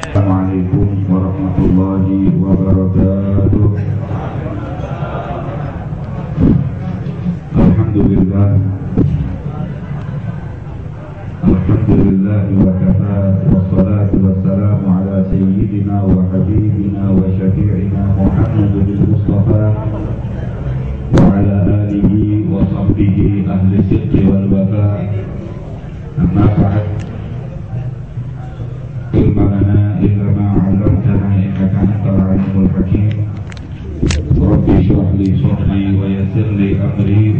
Assalamualaikum warahmatullahi wabarakatuh Alhamdulillah Alhamdulillah wa kafa Wassalatu wassalamu ala sayyidina wa habibina wa syafi'ina Muhammadul Mustafa Wa ala alihi wa sahbihi ahli sidqi wal wafa Rabbi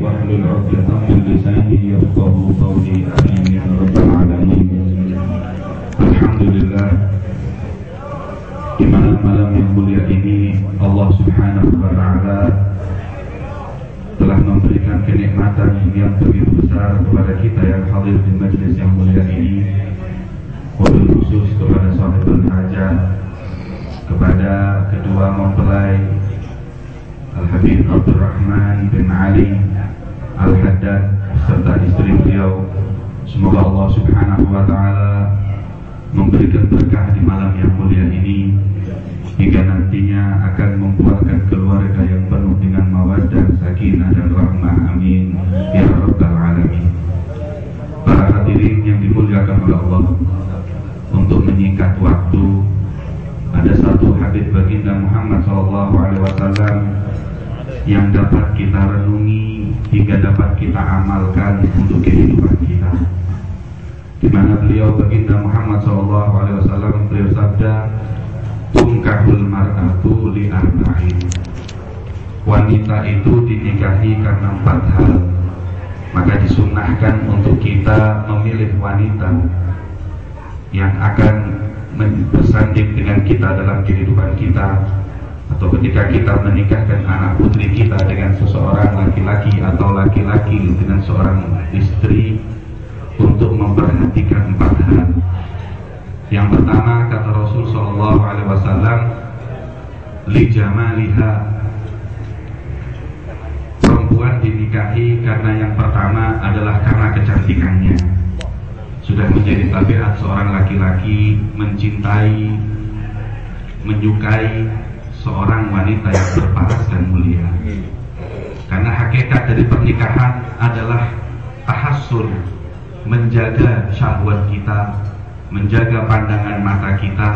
wa. Alhamdulillah di malam-malam yang mulia ini Allah Subhanahu telah memberikan kenikmatan yang besar kepada kita yang hadir di majelis yang mulia ini khusus kepada sahabat kepada kedua mempelai Al-Habib Abdurrahman bin Ali Al-Haddad serta istri beliau. Semoga Allah subhanahu wa ta'ala memberikan berkah di malam yang mulia ini hingga nantinya akan membuahkan keluarga yang penuh dengan mawaddah, sakinah dan rahmah. Amin. Ya rabbal alamin. Para hadirin yang dimuliakan oleh Allah untuk baginda Muhammad SAW yang dapat kita renungi hingga dapat kita amalkan untuk kehidupan kita. Di mana beliau baginda Muhammad SAW beliau sabda, "Tungkahul mar'atu li arba'in." Wanita itu dinikahi karena empat hal. Maka disunahkan untuk kita memilih wanita yang akan bersanding dengan kita dalam kehidupan kita atau ketika kita menikahkan anak putri kita dengan seseorang laki-laki atau laki-laki dengan seorang istri untuk memperhatikan empat hal. Yang pertama kata Rasul Shallallahu Alaihi Wasallam, li jamaliha perempuan dinikahi karena yang pertama adalah karena kecantikannya sudah menjadi tabiat seorang laki-laki mencintai, menyukai seorang wanita yang berparas dan mulia. Karena hakikat dari pernikahan adalah tahassul, menjaga syahwat kita, menjaga pandangan mata kita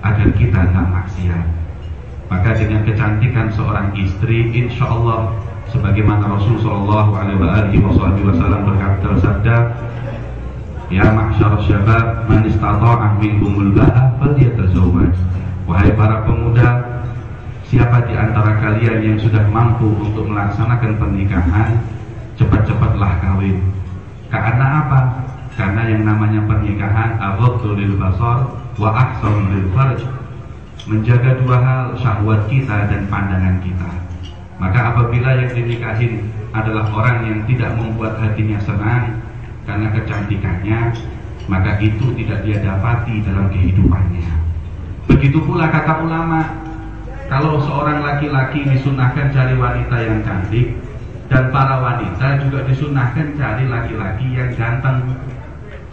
agar kita tidak maksiat. Maka dengan kecantikan seorang istri, insya Allah sebagaimana Rasul Shallallahu Alaihi Wasallam berkata Ya mahsyar syabab man istata'a minkumul ba'a falyatazawwaj. Wahai para pemuda, siapa di antara kalian yang sudah mampu untuk melaksanakan pernikahan, cepat-cepatlah kawin. Karena apa? Karena yang namanya pernikahan aghaddu lil basar wa ahsan lil farj. Menjaga dua hal, syahwat kita dan pandangan kita. Maka apabila yang dinikahin adalah orang yang tidak membuat hatinya senang, karena kecantikannya maka itu tidak dia dapati dalam kehidupannya. Begitu pula kata ulama kalau seorang laki-laki disunahkan cari wanita yang cantik dan para wanita juga disunahkan cari laki-laki yang ganteng.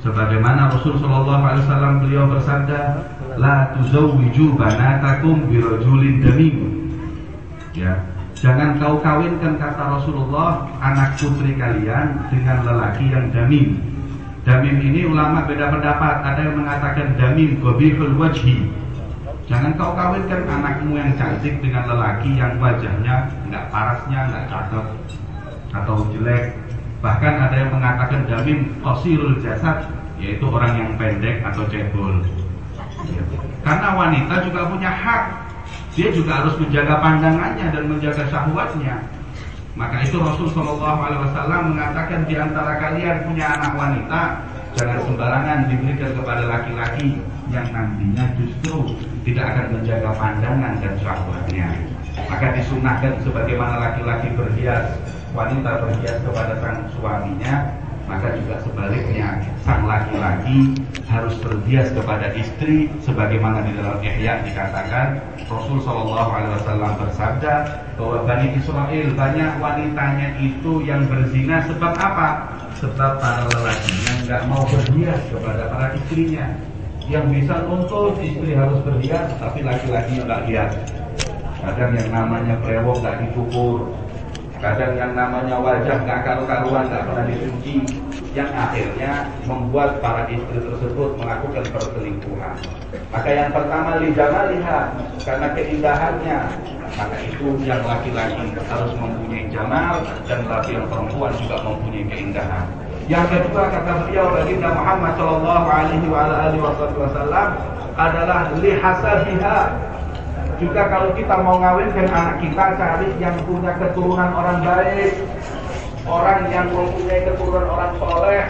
Sebagaimana Rasul Shallallahu Alaihi Wasallam beliau bersabda la tuzawwiju banatakum birojulin damim ya Jangan kau kawinkan kata Rasulullah anak putri kalian dengan lelaki yang damim. Damim ini ulama beda pendapat. Ada yang mengatakan damim gobihul wajhi. Jangan kau kawinkan anakmu yang cantik dengan lelaki yang wajahnya nggak parasnya, nggak cakep atau jelek. Bahkan ada yang mengatakan damim qasirul jasad, yaitu orang yang pendek atau cebol. Karena wanita juga punya hak dia juga harus menjaga pandangannya dan menjaga syahwatnya. Maka itu Rasul Shallallahu Alaihi Wasallam mengatakan di antara kalian punya anak wanita jangan sembarangan diberikan kepada laki-laki yang nantinya justru tidak akan menjaga pandangan dan syahwatnya. Maka disunahkan sebagaimana laki-laki berhias, wanita berhias kepada sang suaminya, maka juga sebaliknya sang laki-laki harus berbias kepada istri sebagaimana di dalam Ihya dikatakan Rasul Shallallahu Alaihi Wasallam bersabda bahwa Bani Israel banyak wanitanya itu yang berzina sebab apa? Sebab para lelakinya nggak mau berbias kepada para istrinya. Yang bisa nuntut istri harus berhias, tapi laki-laki nggak hias. Kadang yang namanya brewok nggak dicukur, kadang yang namanya wajah nggak karu-karuan nggak pernah dicuci, yang akhirnya membuat para istri tersebut melakukan perselingkuhan. Maka yang pertama lijama lihat karena keindahannya, maka itu yang laki-laki harus mempunyai jamal dan laki yang perempuan juga mempunyai keindahan. Yang kedua kata beliau baginda Muhammad Shallallahu Alaihi Wasallam adalah lihasabiha. Juga kalau kita mau ngawinkan anak kita cari yang punya keturunan orang baik, orang yang mempunyai keturunan orang soleh,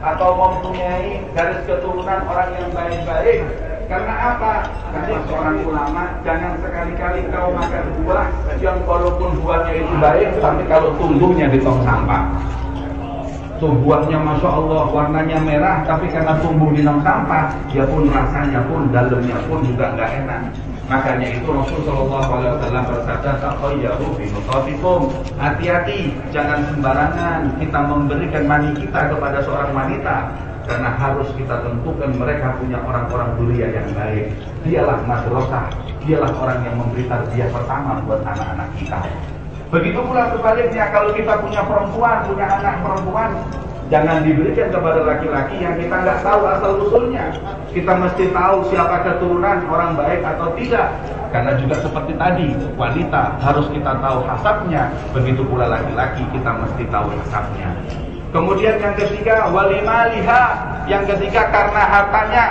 atau mempunyai garis keturunan orang yang baik-baik. Karena apa? Karena seorang ulama jangan sekali-kali kau makan buah yang walaupun buahnya itu baik, tapi kalau tumbuhnya di tong sampah tumbuhannya masya Allah warnanya merah tapi karena tumbuh di dalam sampah dia pun rasanya pun dalamnya pun juga nggak enak makanya itu Rasul Shallallahu Alaihi Wasallam bersabda takhayyaru fi hati-hati jangan sembarangan kita memberikan mani kita kepada seorang wanita karena harus kita tentukan mereka punya orang-orang dulia yang baik. Dialah madrasah dialah orang yang memberi tarbiyah pertama buat anak-anak kita. Begitu pula sebaliknya kalau kita punya perempuan, punya anak perempuan, jangan diberikan kepada laki-laki yang kita nggak tahu asal usulnya. Kita mesti tahu siapa keturunan orang baik atau tidak. Karena juga seperti tadi, wanita harus kita tahu hasabnya. Begitu pula laki-laki kita mesti tahu hasabnya. Kemudian yang ketiga, walimaliha. Yang ketiga karena hartanya.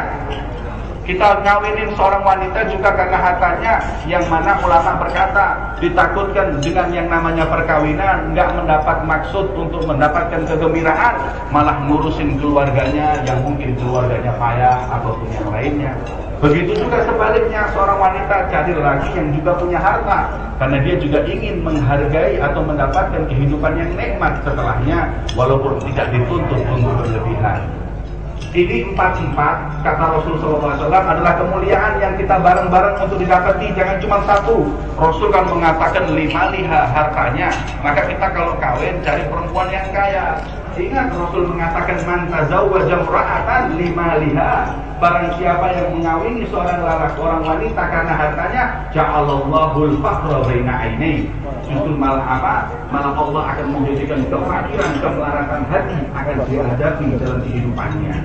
Kita ngawinin seorang wanita juga karena hartanya yang mana ulama berkata ditakutkan dengan yang namanya perkawinan nggak mendapat maksud untuk mendapatkan kegembiraan malah ngurusin keluarganya yang mungkin keluarganya payah ataupun yang lainnya. Begitu juga sebaliknya seorang wanita cari lagi yang juga punya harta karena dia juga ingin menghargai atau mendapatkan kehidupan yang nikmat setelahnya walaupun tidak dituntut untuk berlebihan. Ini empat-empat kata Rasulullah SAW adalah kemuliaan yang kita bareng-bareng untuk didapati. Jangan cuma satu. Rasul kan mengatakan lima liha hartanya. Maka kita kalau kawin cari perempuan yang kaya. Ingat Rasul mengatakan man tazawwaja lima liha. Barang siapa yang mengawini seorang lelaki orang wanita karena hartanya, ja'alallahul faqra baina aini. Justru malah apa? Malah Allah akan menjadikan kefakiran, kemelaratan hati akan dihadapi dalam kehidupannya.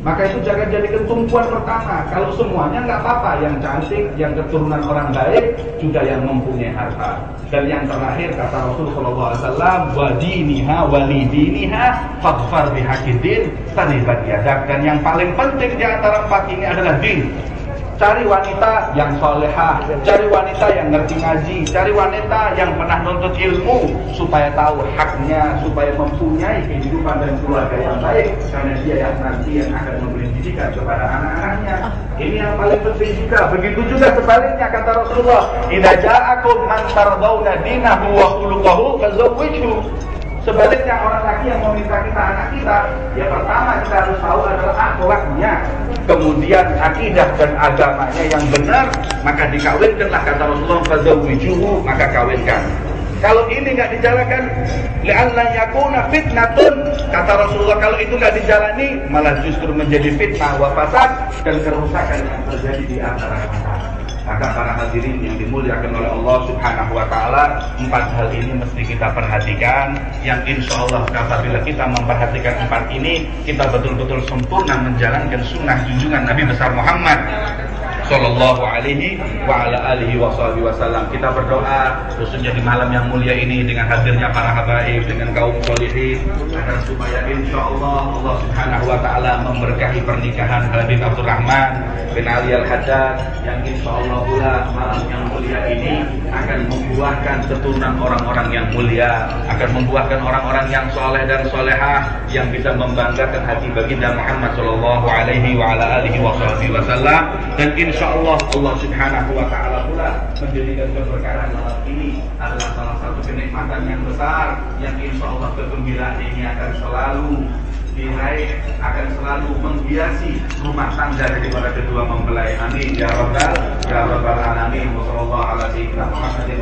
Maka itu jangan jadikan tumpuan pertama. Kalau semuanya nggak apa-apa, yang cantik, yang keturunan orang baik, juga yang mempunyai harta. Dan yang terakhir kata Rasulullah SAW, wadiniha walidiniha fakfar bihakidin tanibat yadak. Dan yang paling penting di antara empat ini adalah din. Cari wanita yang soleha, cari wanita yang ngerti ngaji, cari wanita yang pernah nuntut ilmu supaya tahu haknya, supaya mempunyai kehidupan dan keluarga yang baik karena dia yang nanti yang akan memberi didikan kepada anak-anaknya. Ini yang paling penting juga. Begitu juga sebaliknya kata Rasulullah, "Idza ja'akum man tardawna dinahu wa khuluquhu fazawwijhu." Sebaliknya orang laki yang meminta kita anak kita, yang pertama kita harus tahu adalah akhlaknya, kemudian akidah dan agamanya yang benar, maka dikawinkanlah kata Rasulullah fazawwijuhu, maka kawinkan. Kalau ini nggak dijalankan, li'anna yakuna fitnatun. Kata Rasulullah kalau itu nggak dijalani, malah justru menjadi fitnah wa fasad dan kerusakan yang terjadi di antara kita. Maka para hadirin yang dimuliakan oleh Allah Subhanahu wa taala, empat hal ini mesti kita perhatikan. Yang insya Allah apabila kita memperhatikan empat ini, kita betul-betul sempurna menjalankan sunnah junjungan Nabi besar Muhammad Sallallahu alaihi wa ala alihi wa wasallam. Kita berdoa khususnya di malam yang mulia ini dengan hadirnya para habaib dengan kaum solihin agar supaya insya Allah Allah Subhanahu wa taala memberkahi pernikahan Habib Abdurrahman bin Ali Al Haddad yang insya Allah pula malam yang mulia ini akan membuahkan keturunan orang-orang yang mulia, akan membuahkan orang-orang yang soleh dan solehah yang bisa membanggakan hati baginda Muhammad Sallallahu alaihi wa ala alihi wasallam dan insya Insya Allah Allah Subhanahu Wa Taala pula menjadikan keberkahan malam ini adalah salah satu kenikmatan yang besar yang Insya Allah kegembiraan ini akan selalu diraih akan selalu menghiasi rumah tangga daripada kedua mempelai. Amin. Ya rabbal ya rabbal alamin. Wa sallallahu ala sayyidina Muhammadin